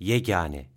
yegane